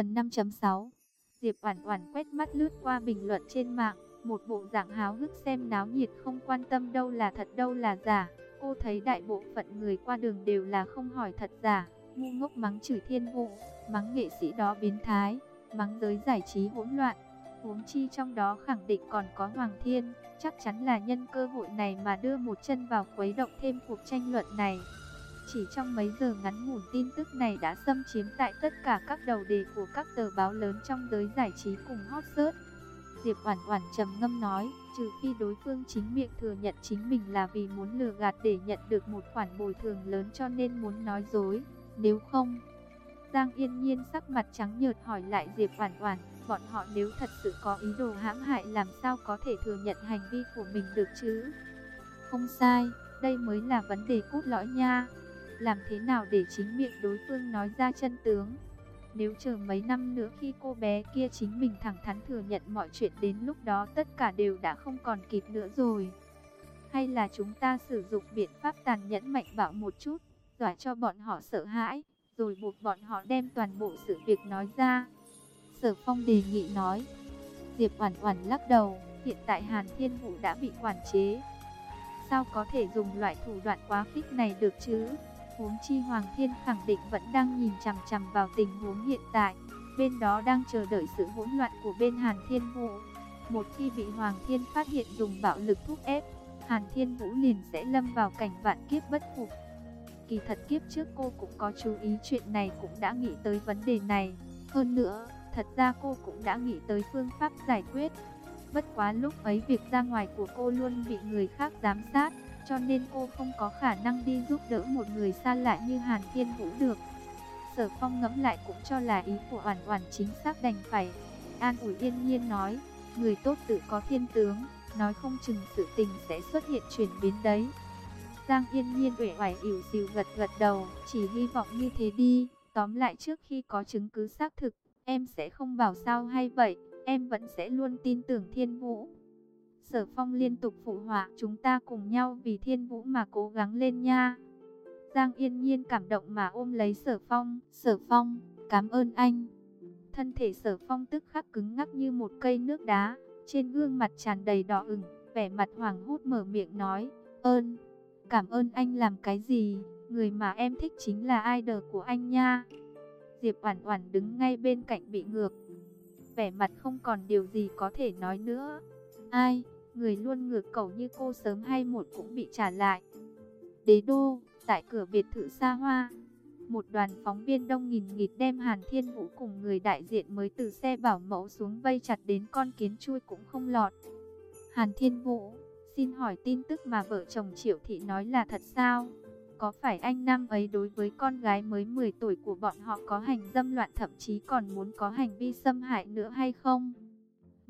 Phần 5.6 Diệp Oản Oản quét mắt lướt qua bình luận trên mạng, một bộ dạng háo hức xem náo nhiệt không quan tâm đâu là thật đâu là giả. Cô thấy đại bộ phận người qua đường đều là không hỏi thật giả, ngu ngốc mắng chửi thiên vụ, mắng nghệ sĩ đó biến thái, mắng giới giải trí hỗn loạn. Huống chi trong đó khẳng định còn có Hoàng Thiên, chắc chắn là nhân cơ hội này mà đưa một chân vào quấy động thêm cuộc tranh luận này. Chỉ trong mấy giờ ngắn ngủn tin tức này đã xâm chiếm tại tất cả các đầu đề của các tờ báo lớn trong giới giải trí cùng hot search. Diệp Oản Oản trầm ngâm nói, trừ khi đối phương chính miệng thừa nhận chính mình là vì muốn lừa gạt để nhận được một khoản bồi thường lớn cho nên muốn nói dối, nếu không. Giang Yên Nhiên sắc mặt trắng nhợt hỏi lại Diệp Oản Oản, bọn họ nếu thật sự có ý đồ hãm hại làm sao có thể thừa nhận hành vi của mình được chứ? Không sai, đây mới là vấn đề cốt lõi nha. Làm thế nào để chính miệng đối phương nói ra chân tướng? Nếu chờ mấy năm nữa khi cô bé kia chính mình thẳng thắn thừa nhận mọi chuyện đến lúc đó tất cả đều đã không còn kịp nữa rồi. Hay là chúng ta sử dụng biện pháp tàn nhẫn mạnh bạo một chút, dọa cho bọn họ sợ hãi, rồi buộc bọn họ đem toàn bộ sự việc nói ra. Sở Phong đề nghị nói. Diệp Oản Oản lắc đầu, hiện tại Hàn Thiên Vũ đã bị quản chế. Sao có thể dùng loại thủ đoạn quá khích này được chứ? Huống chi Hoàng Thiên khẳng định vẫn đang nhìn chằm chằm vào tình huống hiện tại, bên đó đang chờ đợi sự hỗn loạn của bên Hàn Thiên Vũ. Một khi bị Hoàng Thiên phát hiện dùng bạo lực thúc ép, Hàn Thiên Vũ liền sẽ lâm vào cảnh vạn kiếp bất phục. Kỳ thật kiếp trước cô cũng có chú ý chuyện này cũng đã nghĩ tới vấn đề này. Hơn nữa, thật ra cô cũng đã nghĩ tới phương pháp giải quyết. Bất quá lúc ấy việc ra ngoài của cô luôn bị người khác giám sát, cho nên cô không có khả năng đi giúp đỡ một người xa lạ như Hàn Thiên Vũ được. Sở Phong ngẫm lại cũng cho là ý của Oản Oản chính xác đành phải. An ủi yên nhiên nói, người tốt tự có thiên tướng, nói không chừng sự tình sẽ xuất hiện chuyển biến đấy. Giang Yên Nhiên uể oải ỉu xìu gật gật đầu, chỉ hy vọng như thế đi. Tóm lại trước khi có chứng cứ xác thực, em sẽ không bảo sao hay vậy, em vẫn sẽ luôn tin tưởng Thiên Vũ. Sở Phong liên tục phụ họa, chúng ta cùng nhau vì Thiên Vũ mà cố gắng lên nha. Giang Yên Nhiên cảm động mà ôm lấy Sở Phong, Sở Phong, cảm ơn anh. Thân thể Sở Phong tức khắc cứng ngắc như một cây nước đá, trên gương mặt tràn đầy đỏ ửng, vẻ mặt hoảng hốt mở miệng nói, ơn, cảm ơn anh làm cái gì, người mà em thích chính là idol của anh nha. Diệp Oản Oản đứng ngay bên cạnh bị ngược, vẻ mặt không còn điều gì có thể nói nữa. Ai, người luôn ngược cầu như cô sớm hay muộn cũng bị trả lại. Đế đô, tại cửa biệt thự xa hoa, một đoàn phóng viên đông nghìn nghịt đem Hàn Thiên Vũ cùng người đại diện mới từ xe bảo mẫu xuống vây chặt đến con kiến chui cũng không lọt. Hàn Thiên Vũ, xin hỏi tin tức mà vợ chồng Triệu Thị nói là thật sao? Có phải anh Nam ấy đối với con gái mới 10 tuổi của bọn họ có hành dâm loạn thậm chí còn muốn có hành vi xâm hại nữa hay không?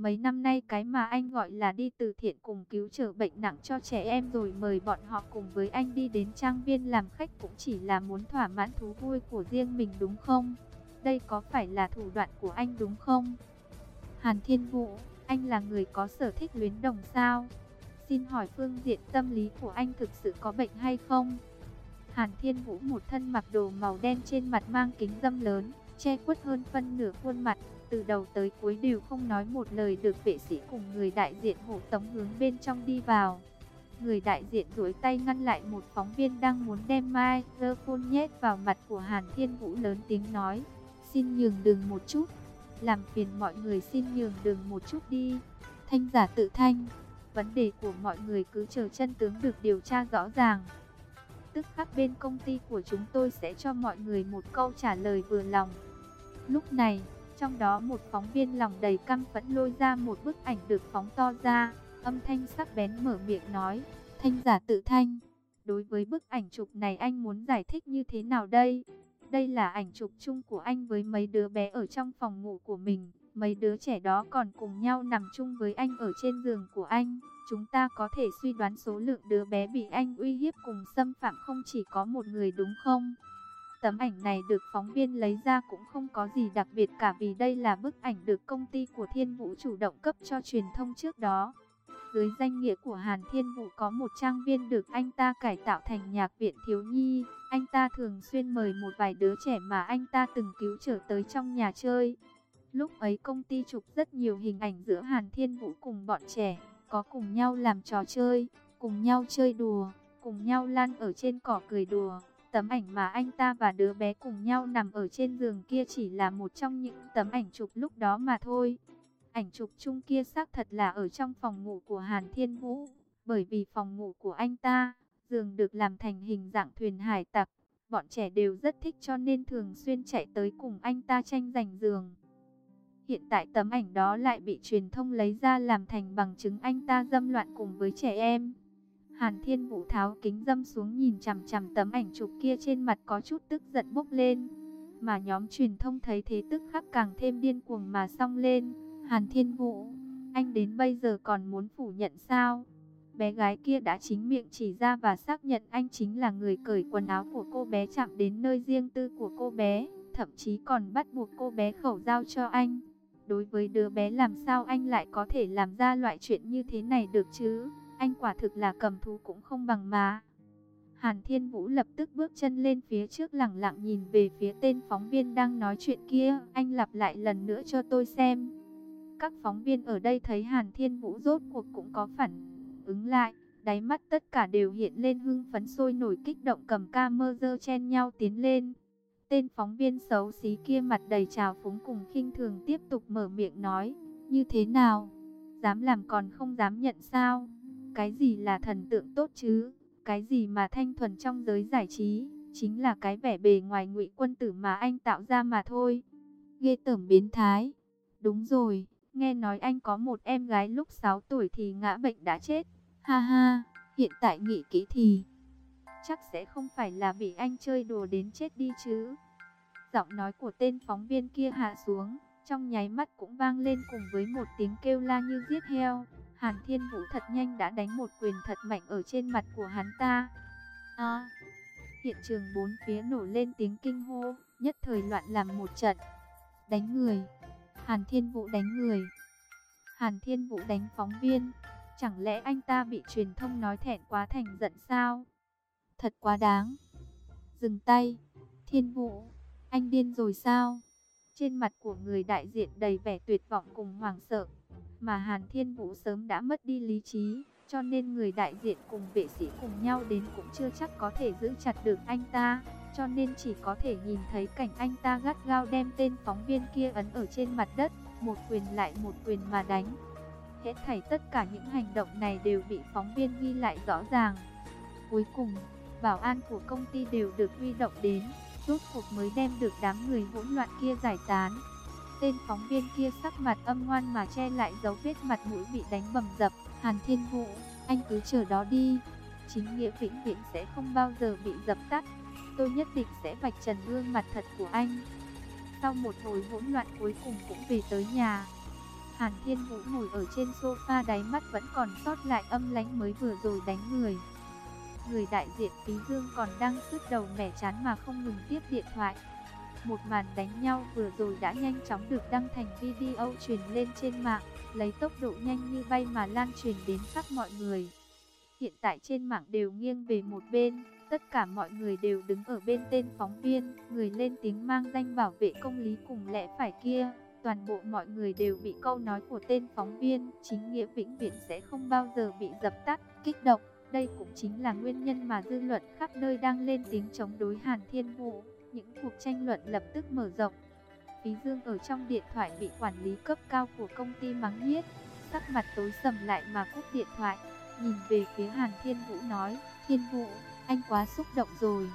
Mấy năm nay cái mà anh gọi là đi từ thiện cùng cứu trợ bệnh nặng cho trẻ em rồi mời bọn họ cùng với anh đi đến trang viên làm khách cũng chỉ là muốn thỏa mãn thú vui của riêng mình đúng không? Đây có phải là thủ đoạn của anh đúng không? Hàn Thiên Vũ, anh là người có sở thích luyến đồng sao? Xin hỏi phương diện tâm lý của anh thực sự có bệnh hay không? Hàn Thiên Vũ một thân mặc đồ màu đen trên mặt mang kính dâm lớn, che khuất hơn phân nửa khuôn mặt, từ đầu tới cuối đều không nói một lời được vệ sĩ cùng người đại diện hộ tống hướng bên trong đi vào. Người đại diện duỗi tay ngăn lại một phóng viên đang muốn đem microphone nhét vào mặt của Hàn Thiên Vũ lớn tiếng nói, xin nhường đường một chút, làm phiền mọi người xin nhường đường một chút đi. Thanh giả tự thanh, vấn đề của mọi người cứ chờ chân tướng được điều tra rõ ràng. Tức khắc bên công ty của chúng tôi sẽ cho mọi người một câu trả lời vừa lòng. Lúc này, trong đó một phóng viên lòng đầy căm phẫn lôi ra một bức ảnh được phóng to ra, âm thanh sắc bén mở miệng nói, thanh giả tự thanh. Đối với bức ảnh chụp này anh muốn giải thích như thế nào đây? Đây là ảnh chụp chung của anh với mấy đứa bé ở trong phòng ngủ của mình. Mấy đứa trẻ đó còn cùng nhau nằm chung với anh ở trên giường của anh. Chúng ta có thể suy đoán số lượng đứa bé bị anh uy hiếp cùng xâm phạm không chỉ có một người đúng không? Tấm ảnh này được phóng viên lấy ra cũng không có gì đặc biệt cả vì đây là bức ảnh được công ty của Thiên Vũ chủ động cấp cho truyền thông trước đó. Dưới danh nghĩa của Hàn Thiên Vũ có một trang viên được anh ta cải tạo thành nhạc viện thiếu nhi. Anh ta thường xuyên mời một vài đứa trẻ mà anh ta từng cứu trở tới trong nhà chơi. Lúc ấy công ty chụp rất nhiều hình ảnh giữa Hàn Thiên Vũ cùng bọn trẻ, có cùng nhau làm trò chơi, cùng nhau chơi đùa, cùng nhau lăn ở trên cỏ cười đùa. Tấm ảnh mà anh ta và đứa bé cùng nhau nằm ở trên giường kia chỉ là một trong những tấm ảnh chụp lúc đó mà thôi. Ảnh chụp chung kia xác thật là ở trong phòng ngủ của Hàn Thiên Vũ, bởi vì phòng ngủ của anh ta, giường được làm thành hình dạng thuyền hải tặc. Bọn trẻ đều rất thích cho nên thường xuyên chạy tới cùng anh ta tranh giành giường. Hiện tại tấm ảnh đó lại bị truyền thông lấy ra làm thành bằng chứng anh ta dâm loạn cùng với trẻ em. Hàn Thiên Vũ tháo kính dâm xuống nhìn chằm chằm tấm ảnh chụp kia trên mặt có chút tức giận bốc lên. Mà nhóm truyền thông thấy thế tức khắc càng thêm điên cuồng mà song lên. Hàn Thiên Vũ, anh đến bây giờ còn muốn phủ nhận sao? Bé gái kia đã chính miệng chỉ ra và xác nhận anh chính là người cởi quần áo của cô bé chạm đến nơi riêng tư của cô bé, thậm chí còn bắt buộc cô bé khẩu giao cho anh. Đối với đứa bé làm sao anh lại có thể làm ra loại chuyện như thế này được chứ? Anh quả thực là cầm thú cũng không bằng má. Hàn Thiên Vũ lập tức bước chân lên phía trước lẳng lặng nhìn về phía tên phóng viên đang nói chuyện kia. Anh lặp lại lần nữa cho tôi xem. Các phóng viên ở đây thấy Hàn Thiên Vũ rốt cuộc cũng có phản ứng lại. Đáy mắt tất cả đều hiện lên hưng phấn sôi nổi kích động cầm ca mơ dơ chen nhau tiến lên. Tên phóng viên xấu xí kia mặt đầy trào phúng cùng khinh thường tiếp tục mở miệng nói. Như thế nào? Dám làm còn không dám nhận sao? Cái gì là thần tượng tốt chứ? Cái gì mà thanh thuần trong giới giải trí? Chính là cái vẻ bề ngoài ngụy quân tử mà anh tạo ra mà thôi. Ghê tởm biến thái. Đúng rồi, nghe nói anh có một em gái lúc 6 tuổi thì ngã bệnh đã chết. Ha ha, hiện tại nghĩ kỹ thì chắc sẽ không phải là bị anh chơi đùa đến chết đi chứ. Giọng nói của tên phóng viên kia hạ xuống, trong nháy mắt cũng vang lên cùng với một tiếng kêu la như giết heo. Hàn Thiên Vũ thật nhanh đã đánh một quyền thật mạnh ở trên mặt của hắn ta. À, hiện trường bốn phía nổ lên tiếng kinh hô, nhất thời loạn làm một trận. Đánh người. Hàn Thiên Vũ đánh người. Hàn Thiên Vũ đánh phóng viên. Chẳng lẽ anh ta bị truyền thông nói thẹn quá thành giận sao? Thật quá đáng. Dừng tay. Thiên Vũ, anh điên rồi sao? Trên mặt của người đại diện đầy vẻ tuyệt vọng cùng hoảng sợ mà Hàn Thiên Vũ sớm đã mất đi lý trí, cho nên người đại diện cùng vệ sĩ cùng nhau đến cũng chưa chắc có thể giữ chặt được anh ta, cho nên chỉ có thể nhìn thấy cảnh anh ta gắt gao đem tên phóng viên kia ấn ở trên mặt đất, một quyền lại một quyền mà đánh. Hết thảy tất cả những hành động này đều bị phóng viên ghi lại rõ ràng. Cuối cùng, bảo an của công ty đều được huy động đến, rốt cuộc mới đem được đám người hỗn loạn kia giải tán. Tên phóng viên kia sắc mặt âm ngoan mà che lại dấu vết mặt mũi bị đánh bầm dập. Hàn Thiên Vũ, anh cứ chờ đó đi. Chính nghĩa vĩnh viễn sẽ không bao giờ bị dập tắt. Tôi nhất định sẽ vạch trần gương mặt thật của anh. Sau một hồi hỗn loạn cuối cùng cũng về tới nhà. Hàn Thiên Vũ ngồi ở trên sofa đáy mắt vẫn còn sót lại âm lánh mới vừa rồi đánh người. Người đại diện Phí Dương còn đang sứt đầu mẻ chán mà không ngừng tiếp điện thoại. Một màn đánh nhau vừa rồi đã nhanh chóng được đăng thành video truyền lên trên mạng, lấy tốc độ nhanh như bay mà lan truyền đến khắp mọi người. Hiện tại trên mạng đều nghiêng về một bên, tất cả mọi người đều đứng ở bên tên phóng viên, người lên tiếng mang danh bảo vệ công lý cùng lẽ phải kia. Toàn bộ mọi người đều bị câu nói của tên phóng viên, chính nghĩa vĩnh viễn sẽ không bao giờ bị dập tắt, kích động. Đây cũng chính là nguyên nhân mà dư luận khắp nơi đang lên tiếng chống đối Hàn Thiên Vũ. Những cuộc tranh luận lập tức mở rộng. Phí Dương ở trong điện thoại bị quản lý cấp cao của công ty mắng nhiếc, sắc mặt tối sầm lại mà cúp điện thoại, nhìn về phía Hàn Thiên Vũ nói, Thiên Vũ, anh quá xúc động rồi.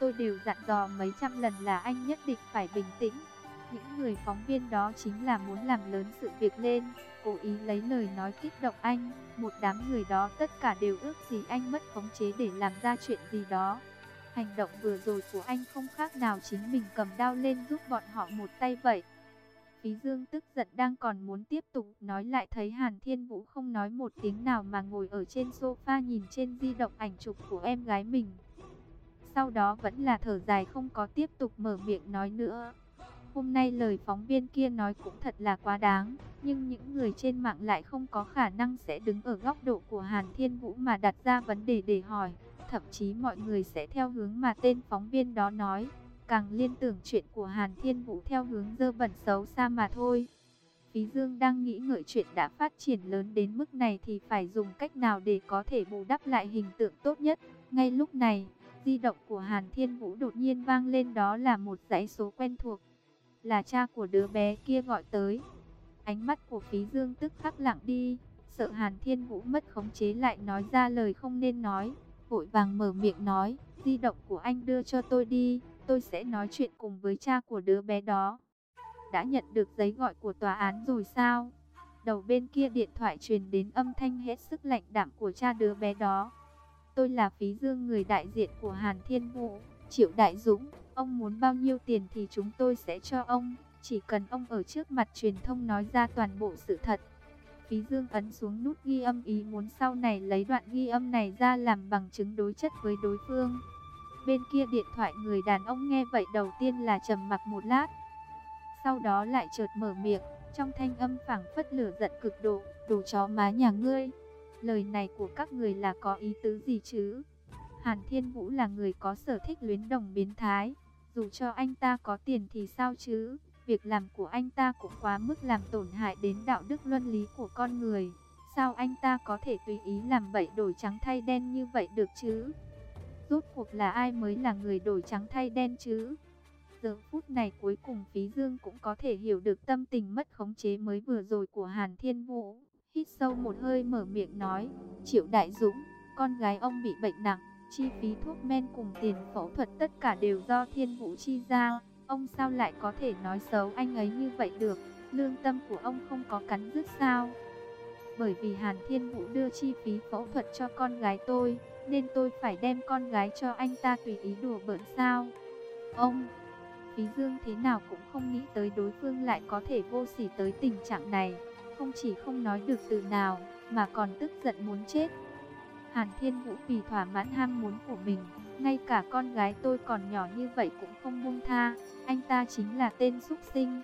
Tôi đều dặn dò mấy trăm lần là anh nhất định phải bình tĩnh. Những người phóng viên đó chính là muốn làm lớn sự việc lên, cố ý lấy lời nói kích động anh. Một đám người đó tất cả đều ước gì anh mất khống chế để làm ra chuyện gì đó. Hành động vừa rồi của anh không khác nào chính mình cầm đao lên giúp bọn họ một tay vậy. Phí Dương tức giận đang còn muốn tiếp tục nói lại thấy Hàn Thiên Vũ không nói một tiếng nào mà ngồi ở trên sofa nhìn trên di động ảnh chụp của em gái mình. Sau đó vẫn là thở dài không có tiếp tục mở miệng nói nữa. hôm nay lời phóng viên kia nói cũng thật là quá đáng, nhưng những người trên mạng lại không có khả năng sẽ đứng ở góc độ của Hàn Thiên Vũ mà đặt ra vấn đề để hỏi. Thậm chí mọi người sẽ theo hướng mà tên phóng viên đó nói, càng liên tưởng chuyện của Hàn Thiên Vũ theo hướng dơ bẩn xấu xa mà thôi. Phí Dương đang nghĩ ngợi chuyện đã phát triển lớn đến mức này thì phải dùng cách nào để có thể bù đắp lại hình tượng tốt nhất. Ngay lúc này, di động của Hàn Thiên Vũ đột nhiên vang lên đó là một dãy số quen thuộc. Là cha của đứa bé kia gọi tới. Ánh mắt của Phí Dương tức khắc lặng đi, sợ Hàn Thiên Vũ mất khống chế lại nói ra lời không nên nói. Vội vàng mở miệng nói, di động của anh đưa cho tôi đi, tôi sẽ nói chuyện cùng với cha của đứa bé đó. Đã nhận được giấy gọi của tòa án rồi sao? Đầu bên kia điện thoại truyền đến âm thanh hết sức lạnh đạm của cha đứa bé đó. Tôi là Phí Dương người đại diện của Hàn Thiên Vũ, Triệu Đại Dũng. Ông muốn bao nhiêu tiền thì chúng tôi sẽ cho ông. Chỉ cần ông ở trước mặt truyền thông nói ra toàn bộ sự thật. Phí Dương ấn xuống nút ghi âm ý muốn sau này lấy đoạn ghi âm này ra làm bằng chứng đối chất với đối phương. Bên kia điện thoại người đàn ông nghe vậy đầu tiên là trầm mặc một lát. Sau đó lại chợt mở miệng, trong thanh âm phảng phất lửa giận cực độ, đồ chó má nhà ngươi. Lời này của các người là có ý tứ gì chứ? Hàn Thiên Vũ là người có sở thích luyến đồng biến thái. Dù cho anh ta có tiền thì sao chứ? Việc làm của anh ta cũng quá mức làm tổn hại đến đạo đức luân lý của con người. Sao anh ta có thể tùy ý làm bậy đổi trắng thay đen như vậy được chứ? Rốt cuộc là ai mới là người đổi trắng thay đen chứ? Giờ phút này cuối cùng Phí Dương cũng có thể hiểu được tâm tình mất khống chế mới vừa rồi của Hàn Thiên Vũ. Hít sâu một hơi mở miệng nói, Triệu Đại Dũng, con gái ông bị bệnh nặng, chi phí thuốc men cùng tiền phẫu thuật tất cả đều do Thiên Vũ chi ra. Ông sao lại có thể nói xấu anh ấy như vậy được, lương tâm của ông không có cắn rứt sao? Bởi vì Hàn Thiên Vũ đưa chi phí phẫu thuật cho con gái tôi, nên tôi phải đem con gái cho anh ta tùy ý đùa bỡn sao? Ông, Phí Dương thế nào cũng không nghĩ tới đối phương lại có thể vô sỉ tới tình trạng này, không chỉ không nói được từ nào, mà còn tức giận muốn chết. Hàn Thiên Vũ vì thỏa mãn ham muốn của mình, ngay cả con gái tôi còn nhỏ như vậy cũng không buông tha, anh ta chính là tên xúc sinh.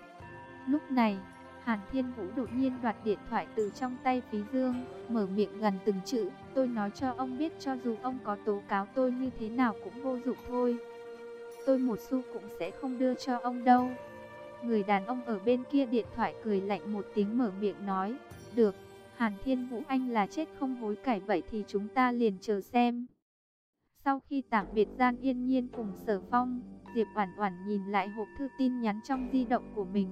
Lúc này, Hàn Thiên Vũ đột nhiên đoạt điện thoại từ trong tay Phí Dương, mở miệng gần từng chữ, tôi nói cho ông biết cho dù ông có tố cáo tôi như thế nào cũng vô dụng thôi. Tôi một xu cũng sẽ không đưa cho ông đâu. Người đàn ông ở bên kia điện thoại cười lạnh một tiếng mở miệng nói, được, Hàn Thiên Vũ Anh là chết không hối cải vậy thì chúng ta liền chờ xem. Sau khi tạm biệt gian yên nhiên cùng sở phong, Diệp Oản Oản nhìn lại hộp thư tin nhắn trong di động của mình.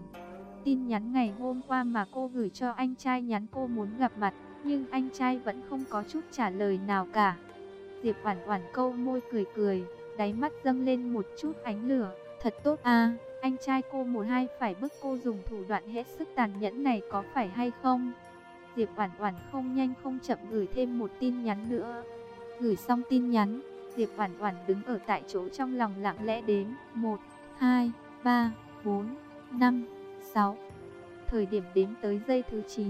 Tin nhắn ngày hôm qua mà cô gửi cho anh trai nhắn cô muốn gặp mặt, nhưng anh trai vẫn không có chút trả lời nào cả. Diệp Oản Oản câu môi cười cười, đáy mắt dâng lên một chút ánh lửa, thật tốt a, anh trai cô một hai phải bức cô dùng thủ đoạn hết sức tàn nhẫn này có phải hay không? Diệp Oản Oản không nhanh không chậm gửi thêm một tin nhắn nữa. Gửi xong tin nhắn, Diệp Oản Oản đứng ở tại chỗ trong lòng lặng lẽ đếm 1 2 3 4 5 6. Thời điểm đếm tới giây thứ 9,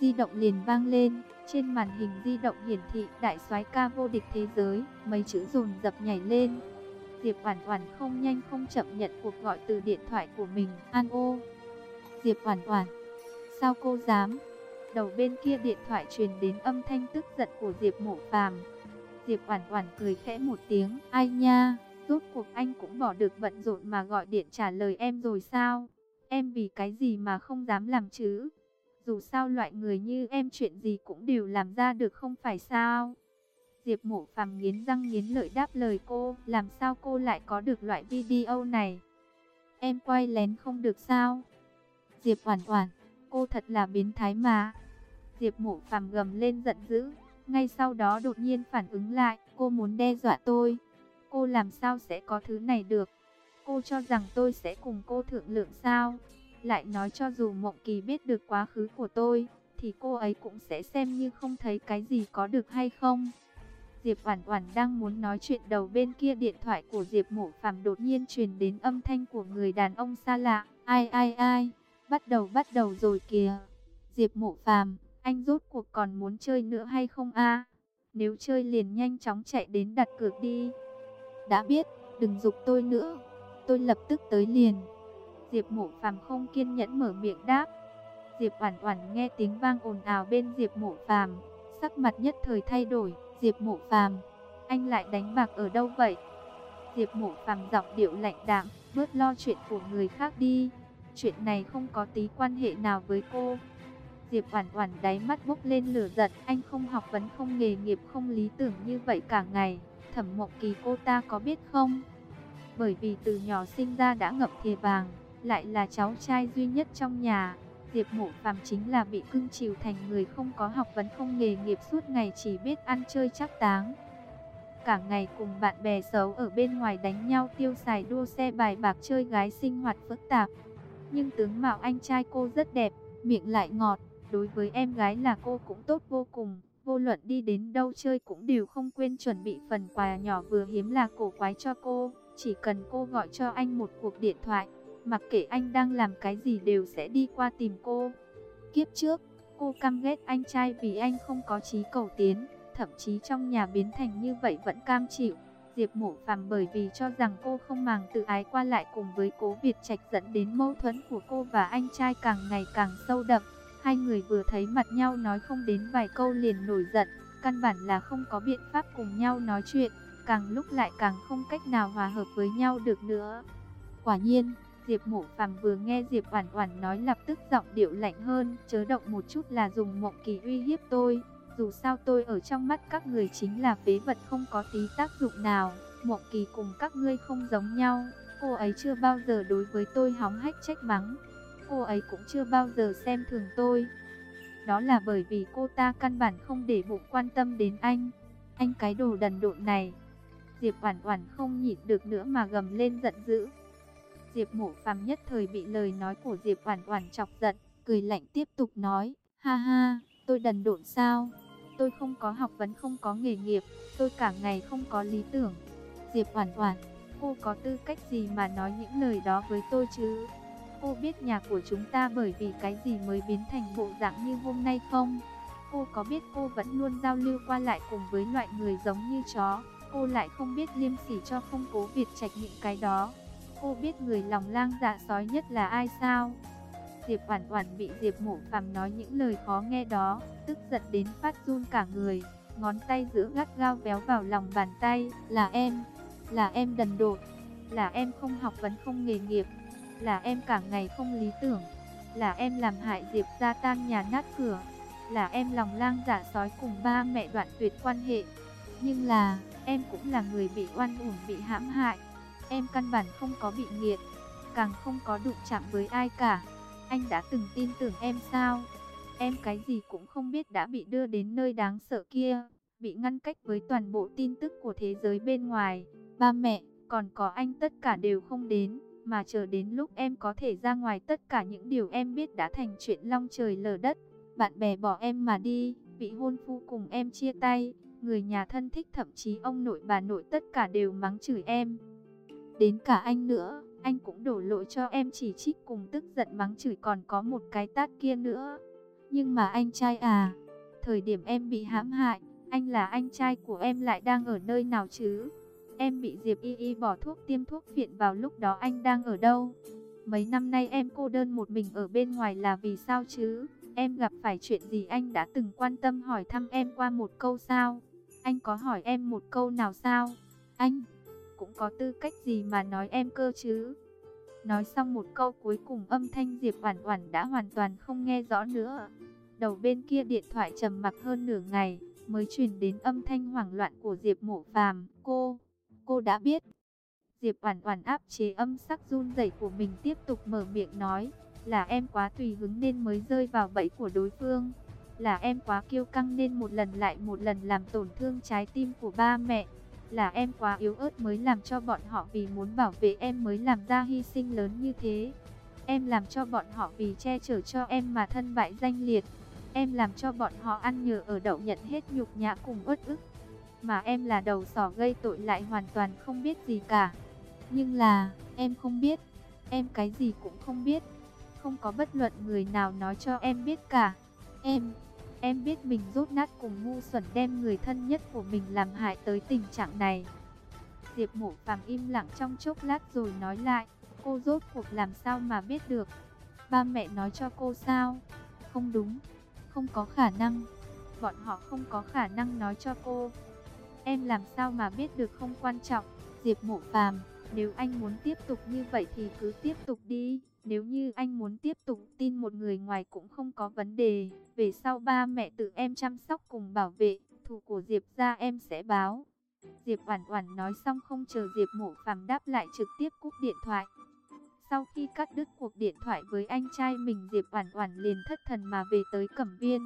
di động liền vang lên, trên màn hình di động hiển thị đại soái ca vô địch thế giới, mấy chữ dồn dập nhảy lên. Diệp Oản Oản không nhanh không chậm nhận cuộc gọi từ điện thoại của mình. An ô. Diệp Oản Oản, sao cô dám? Đầu bên kia điện thoại truyền đến âm thanh tức giận của Diệp Mộ Phàm. Diệp Oản Oản cười khẽ một tiếng, "Ai nha, rốt cuộc anh cũng bỏ được bận rộn mà gọi điện trả lời em rồi sao? Em vì cái gì mà không dám làm chứ? Dù sao loại người như em chuyện gì cũng đều làm ra được không phải sao?" Diệp Mộ Phàm nghiến răng nghiến lợi đáp lời cô, "Làm sao cô lại có được loại video này? Em quay lén không được sao?" Diệp Oản Oản, cô thật là biến thái mà. Diệp Mộ Phàm gầm lên giận dữ, ngay sau đó đột nhiên phản ứng lại, cô muốn đe dọa tôi. Cô làm sao sẽ có thứ này được? Cô cho rằng tôi sẽ cùng cô thượng lượng sao? Lại nói cho dù Mộng Kỳ biết được quá khứ của tôi, thì cô ấy cũng sẽ xem như không thấy cái gì có được hay không? Diệp Oản Oản đang muốn nói chuyện đầu bên kia điện thoại của Diệp Mộ Phàm đột nhiên truyền đến âm thanh của người đàn ông xa lạ. Ai ai ai, bắt đầu bắt đầu rồi kìa. Diệp Mộ Phàm, anh rốt cuộc còn muốn chơi nữa hay không a? Nếu chơi liền nhanh chóng chạy đến đặt cược đi. Đã biết, đừng dục tôi nữa. Tôi lập tức tới liền. Diệp Mộ Phàm không kiên nhẫn mở miệng đáp. Diệp Oản Oản nghe tiếng vang ồn ào bên Diệp Mộ Phàm, sắc mặt nhất thời thay đổi, "Diệp Mộ Phàm, anh lại đánh bạc ở đâu vậy?" Diệp Mộ Phàm giọng điệu lạnh đạm, "Bớt lo chuyện của người khác đi, chuyện này không có tí quan hệ nào với cô." Diệp Oản Oản đáy mắt bốc lên lửa giận, anh không học vấn không nghề nghiệp không lý tưởng như vậy cả ngày, Thẩm Mộng Kỳ cô ta có biết không? Bởi vì từ nhỏ sinh ra đã ngậm thìa vàng, lại là cháu trai duy nhất trong nhà, Diệp Mộ Phàm chính là bị cưng chiều thành người không có học vấn không nghề nghiệp suốt ngày chỉ biết ăn chơi chắc táng. Cả ngày cùng bạn bè xấu ở bên ngoài đánh nhau tiêu xài đua xe bài bạc chơi gái sinh hoạt phức tạp. Nhưng tướng mạo anh trai cô rất đẹp, miệng lại ngọt, đối với em gái là cô cũng tốt vô cùng. Vô luận đi đến đâu chơi cũng đều không quên chuẩn bị phần quà nhỏ vừa hiếm là cổ quái cho cô. Chỉ cần cô gọi cho anh một cuộc điện thoại, mặc kệ anh đang làm cái gì đều sẽ đi qua tìm cô. Kiếp trước, cô căm ghét anh trai vì anh không có chí cầu tiến, thậm chí trong nhà biến thành như vậy vẫn cam chịu. Diệp Mộ Phàm bởi vì cho rằng cô không màng tự ái qua lại cùng với Cố Việt Trạch dẫn đến mâu thuẫn của cô và anh trai càng ngày càng sâu đậm. Hai người vừa thấy mặt nhau nói không đến vài câu liền nổi giận, căn bản là không có biện pháp cùng nhau nói chuyện, càng lúc lại càng không cách nào hòa hợp với nhau được nữa. Quả nhiên, Diệp Mộ Phàm vừa nghe Diệp Oản Oản nói lập tức giọng điệu lạnh hơn, chớ động một chút là dùng Mộng Kỳ uy hiếp tôi, dù sao tôi ở trong mắt các người chính là phế vật không có tí tác dụng nào, Mộng Kỳ cùng các ngươi không giống nhau, cô ấy chưa bao giờ đối với tôi hóng hách trách mắng, cô ấy cũng chưa bao giờ xem thường tôi. Đó là bởi vì cô ta căn bản không để bụng quan tâm đến anh. Anh cái đồ đần độn này. Diệp Oản Oản không nhịn được nữa mà gầm lên giận dữ. Diệp Mộ Phàm nhất thời bị lời nói của Diệp Oản Oản chọc giận, cười lạnh tiếp tục nói: "Ha ha, tôi đần độn sao? Tôi không có học vấn không có nghề nghiệp, tôi cả ngày không có lý tưởng." Diệp Oản Oản, cô có tư cách gì mà nói những lời đó với tôi chứ? Cô biết nhà của chúng ta bởi vì cái gì mới biến thành bộ dạng như hôm nay không? Cô có biết cô vẫn luôn giao lưu qua lại cùng với loại người giống như chó, cô lại không biết liêm sỉ cho không cố Việt Trạch những cái đó. Cô biết người lòng lang dạ sói nhất là ai sao? Diệp Oản Oản bị Diệp Mộ Phàm nói những lời khó nghe đó, tức giận đến phát run cả người, ngón tay giữ gắt gao véo vào lòng bàn tay, "Là em, là em đần độn, là em không học vấn không nghề nghiệp, là em cả ngày không lý tưởng, là em làm hại Diệp gia tan nhà nát cửa, là em lòng lang dạ sói cùng ba mẹ đoạn tuyệt quan hệ. Nhưng là, em cũng là người bị oan uổng bị hãm hại. Em căn bản không có bị nghiệt, càng không có đụng chạm với ai cả. Anh đã từng tin tưởng em sao? Em cái gì cũng không biết đã bị đưa đến nơi đáng sợ kia, bị ngăn cách với toàn bộ tin tức của thế giới bên ngoài. Ba mẹ, còn có anh tất cả đều không đến, mà chờ đến lúc em có thể ra ngoài tất cả những điều em biết đã thành chuyện long trời lở đất. Bạn bè bỏ em mà đi, vị hôn phu cùng em chia tay, người nhà thân thích thậm chí ông nội bà nội tất cả đều mắng chửi em. Đến cả anh nữa, anh cũng đổ lỗi cho em chỉ trích cùng tức giận mắng chửi còn có một cái tát kia nữa. Nhưng mà anh trai à, thời điểm em bị hãm hại, anh là anh trai của em lại đang ở nơi nào chứ? Em bị Diệp Y Y bỏ thuốc tiêm thuốc phiện vào lúc đó anh đang ở đâu? Mấy năm nay em cô đơn một mình ở bên ngoài là vì sao chứ? Em gặp phải chuyện gì anh đã từng quan tâm hỏi thăm em qua một câu sao? Anh có hỏi em một câu nào sao? Anh cũng có tư cách gì mà nói em cơ chứ? Nói xong một câu cuối cùng âm thanh Diệp Oản Oản đã hoàn toàn không nghe rõ nữa. Đầu bên kia điện thoại trầm mặc hơn nửa ngày mới truyền đến âm thanh hoảng loạn của Diệp Mộ Phàm, "Cô, cô đã biết." Diệp Oản Oản áp chế âm sắc run rẩy của mình tiếp tục mở miệng nói, "Là em quá tùy hứng nên mới rơi vào bẫy của đối phương, là em quá kiêu căng nên một lần lại một lần làm tổn thương trái tim của ba mẹ." là em quá yếu ớt mới làm cho bọn họ vì muốn bảo vệ em mới làm ra hy sinh lớn như thế. Em làm cho bọn họ vì che chở cho em mà thân bại danh liệt. Em làm cho bọn họ ăn nhờ ở đậu nhận hết nhục nhã cùng uất ức. Mà em là đầu sỏ gây tội lại hoàn toàn không biết gì cả. Nhưng là, em không biết. Em cái gì cũng không biết. Không có bất luận người nào nói cho em biết cả. Em... Em biết mình rốt nát cùng ngu xuẩn đem người thân nhất của mình làm hại tới tình trạng này. Diệp Mộ Phàm im lặng trong chốc lát rồi nói lại, Cô rốt cuộc làm sao mà biết được? Ba mẹ nói cho cô sao? Không đúng, không có khả năng. Bọn họ không có khả năng nói cho cô. Em làm sao mà biết được không quan trọng. Diệp Mộ Phàm, nếu anh muốn tiếp tục như vậy thì cứ tiếp tục đi. Nếu như anh muốn tiếp tục tin một người ngoài cũng không có vấn đề. Về sau ba mẹ tự em chăm sóc cùng bảo vệ, thù của Diệp ra em sẽ báo. Diệp Oản Oản nói xong không chờ Diệp Mộ Phàm đáp lại trực tiếp cúp điện thoại. Sau khi cắt đứt cuộc điện thoại với anh trai mình Diệp Oản Oản liền thất thần mà về tới Cẩm Viên.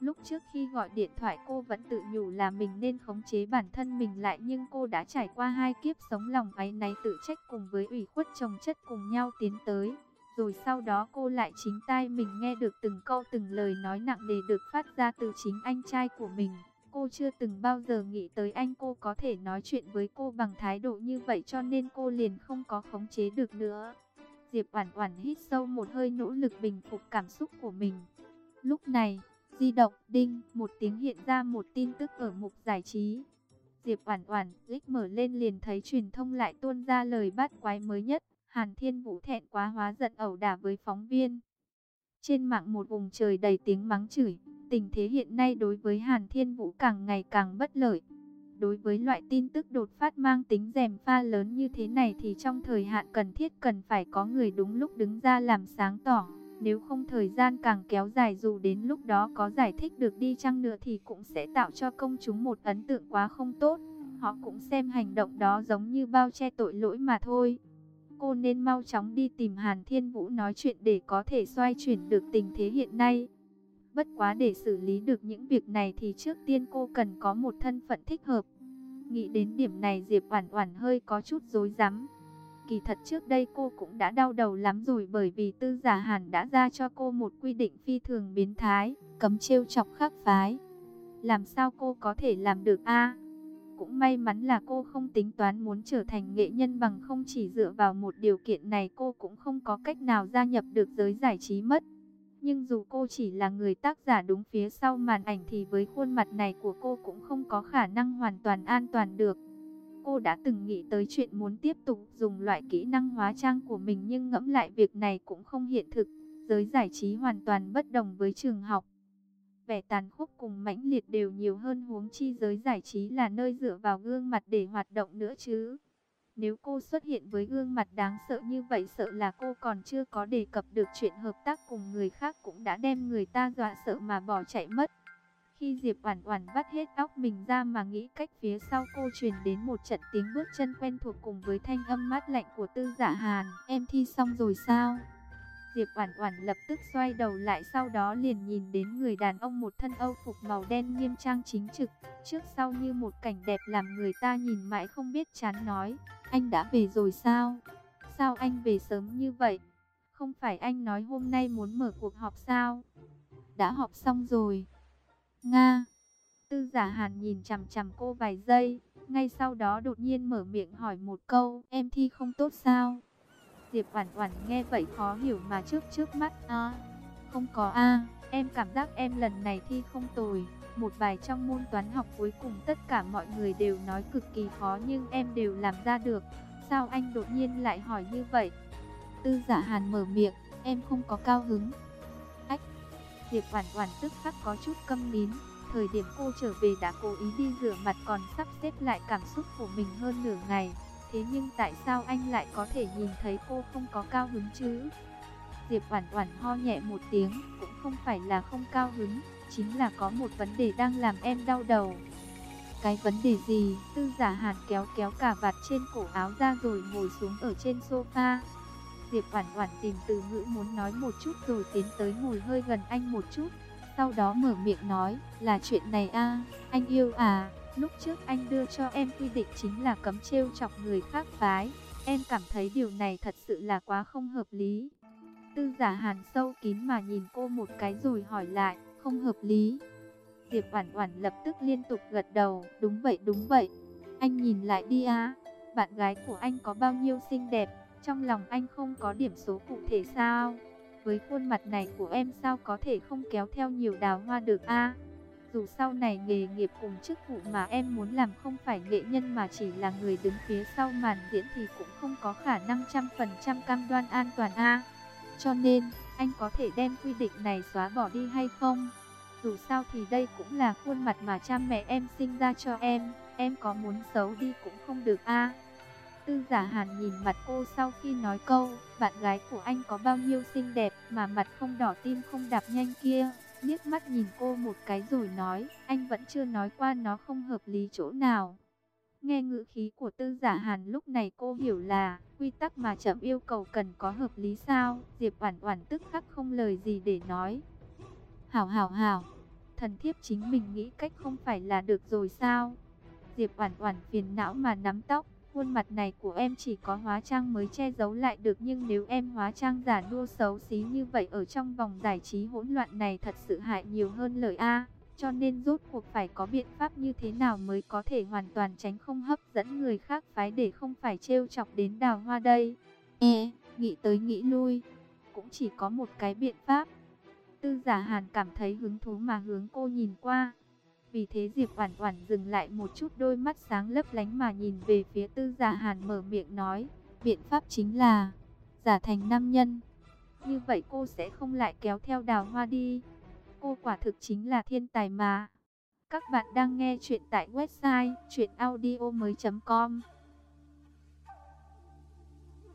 Lúc trước khi gọi điện thoại cô vẫn tự nhủ là mình nên khống chế bản thân mình lại nhưng cô đã trải qua hai kiếp sống lòng áy náy tự trách cùng với ủy khuất chồng chất cùng nhau tiến tới. Rồi sau đó cô lại chính tai mình nghe được từng câu từng lời nói nặng nề được phát ra từ chính anh trai của mình. Cô chưa từng bao giờ nghĩ tới anh cô có thể nói chuyện với cô bằng thái độ như vậy cho nên cô liền không có khống chế được nữa. Diệp Oản Oản hít sâu một hơi nỗ lực bình phục cảm xúc của mình. Lúc này, di động đinh, một tiếng hiện ra một tin tức ở mục giải trí. Diệp Oản Oản click mở lên liền thấy truyền thông lại tuôn ra lời bắt quái mới nhất, Hàn Thiên Vũ thẹn quá hóa giận ẩu đả với phóng viên. Trên mạng một vùng trời đầy tiếng mắng chửi, tình thế hiện nay đối với Hàn Thiên Vũ càng ngày càng bất lợi. Đối với loại tin tức đột phát mang tính rèm pha lớn như thế này thì trong thời hạn cần thiết cần phải có người đúng lúc đứng ra làm sáng tỏ. Nếu không thời gian càng kéo dài dù đến lúc đó có giải thích được đi chăng nữa thì cũng sẽ tạo cho công chúng một ấn tượng quá không tốt. Họ cũng xem hành động đó giống như bao che tội lỗi mà thôi. Cô nên mau chóng đi tìm Hàn Thiên Vũ nói chuyện để có thể xoay chuyển được tình thế hiện nay. Bất quá để xử lý được những việc này thì trước tiên cô cần có một thân phận thích hợp. Nghĩ đến điểm này Diệp Oản Oản hơi có chút rối rắm. Kỳ thật trước đây cô cũng đã đau đầu lắm rồi bởi vì Tư Giả Hàn đã ra cho cô một quy định phi thường biến thái, cấm trêu chọc khác phái. Làm sao cô có thể làm được a? cũng may mắn là cô không tính toán muốn trở thành nghệ nhân bằng không chỉ dựa vào một điều kiện này cô cũng không có cách nào gia nhập được giới giải trí mất. Nhưng dù cô chỉ là người tác giả đúng phía sau màn ảnh thì với khuôn mặt này của cô cũng không có khả năng hoàn toàn an toàn được. Cô đã từng nghĩ tới chuyện muốn tiếp tục dùng loại kỹ năng hóa trang của mình nhưng ngẫm lại việc này cũng không hiện thực. Giới giải trí hoàn toàn bất đồng với trường học. Vẻ tàn khốc cùng mãnh liệt đều nhiều hơn huống chi giới giải trí là nơi dựa vào gương mặt để hoạt động nữa chứ. Nếu cô xuất hiện với gương mặt đáng sợ như vậy sợ là cô còn chưa có đề cập được chuyện hợp tác cùng người khác cũng đã đem người ta dọa sợ mà bỏ chạy mất. Khi Diệp Oản Oản vắt hết óc mình ra mà nghĩ cách phía sau cô truyền đến một trận tiếng bước chân quen thuộc cùng với thanh âm mát lạnh của Tư Dạ Hàn, "Em thi xong rồi sao?" Diệp Oản Oản lập tức xoay đầu lại sau đó liền nhìn đến người đàn ông một thân âu phục màu đen nghiêm trang chính trực, trước sau như một cảnh đẹp làm người ta nhìn mãi không biết chán nói, anh đã về rồi sao? Sao anh về sớm như vậy? Không phải anh nói hôm nay muốn mở cuộc họp sao? Đã họp xong rồi. Nga. Tư giả hàn nhìn chằm chằm cô vài giây, ngay sau đó đột nhiên mở miệng hỏi một câu, em thi không tốt sao? Diệp Oản Oản nghe vậy khó hiểu mà trước trước mắt, "A, không có a, em cảm giác em lần này thi không tồi." Một bài trong môn toán học cuối cùng tất cả mọi người đều nói cực kỳ khó nhưng em đều làm ra được. Sao anh đột nhiên lại hỏi như vậy? Tư Giả Hàn mở miệng, "Em không có cao hứng." Diệp Oản Oản tức khắc có chút câm nín. Thời điểm cô trở về đã cố ý đi rửa mặt còn sắp xếp lại cảm xúc của mình hơn nửa ngày. Thế nhưng tại sao anh lại có thể nhìn thấy cô không có cao hứng chứ? Diệp Oản Oản ho nhẹ một tiếng, cũng không phải là không cao hứng, chính là có một vấn đề đang làm em đau đầu. Cái vấn đề gì? Tư Giả Hàn kéo kéo cả vạt trên cổ áo ra rồi ngồi xuống ở trên sofa. Diệp Oản Oản tìm từ ngữ muốn nói một chút rồi tiến tới ngồi hơi gần anh một chút, sau đó mở miệng nói, "Là chuyện này a, anh yêu à?" Lúc trước anh đưa cho em quy định chính là cấm trêu chọc người khác phái. Em cảm thấy điều này thật sự là quá không hợp lý. Tư giả hàn sâu kín mà nhìn cô một cái rồi hỏi lại, không hợp lý. Diệp Oản Oản lập tức liên tục gật đầu, đúng vậy đúng vậy. Anh nhìn lại đi á, bạn gái của anh có bao nhiêu xinh đẹp, trong lòng anh không có điểm số cụ thể sao? Với khuôn mặt này của em sao có thể không kéo theo nhiều đào hoa được a? Dù sau này nghề nghiệp cùng chức vụ mà em muốn làm không phải nghệ nhân mà chỉ là người đứng phía sau màn diễn thì cũng không có khả năng trăm phần trăm cam đoan an toàn a. Cho nên, anh có thể đem quy định này xóa bỏ đi hay không? Dù sao thì đây cũng là khuôn mặt mà cha mẹ em sinh ra cho em, em có muốn xấu đi cũng không được a. Tư giả hàn nhìn mặt cô sau khi nói câu, bạn gái của anh có bao nhiêu xinh đẹp mà mặt không đỏ tim không đạp nhanh kia. Liếc mắt nhìn cô một cái rồi nói, anh vẫn chưa nói qua nó không hợp lý chỗ nào. Nghe ngữ khí của tư giả hàn lúc này cô hiểu là, quy tắc mà chậm yêu cầu cần có hợp lý sao. Diệp Oản Oản tức khắc không lời gì để nói. Hảo hảo hảo, thần thiếp chính mình nghĩ cách không phải là được rồi sao. Diệp Oản Oản phiền não mà nắm tóc. Khuôn mặt này của em chỉ có hóa trang mới che giấu lại được nhưng nếu em hóa trang giả đua xấu xí như vậy ở trong vòng giải trí hỗn loạn này thật sự hại nhiều hơn lợi A. Cho nên rốt cuộc phải có biện pháp như thế nào mới có thể hoàn toàn tránh không hấp dẫn người khác phái để không phải trêu chọc đến đào hoa đây. E, nghĩ tới nghĩ lui, cũng chỉ có một cái biện pháp. Tư giả hàn cảm thấy hứng thú mà hướng cô nhìn qua. Vì thế Diệp Oản Oản dừng lại một chút đôi mắt sáng lấp lánh mà nhìn về phía Tư Giả Hàn mở miệng nói, biện pháp chính là giả thành nam nhân. Như vậy cô sẽ không lại kéo theo Đào Hoa đi. Cô quả thực chính là thiên tài mà. Các bạn đang nghe chuyện tại website chuyenaudio.com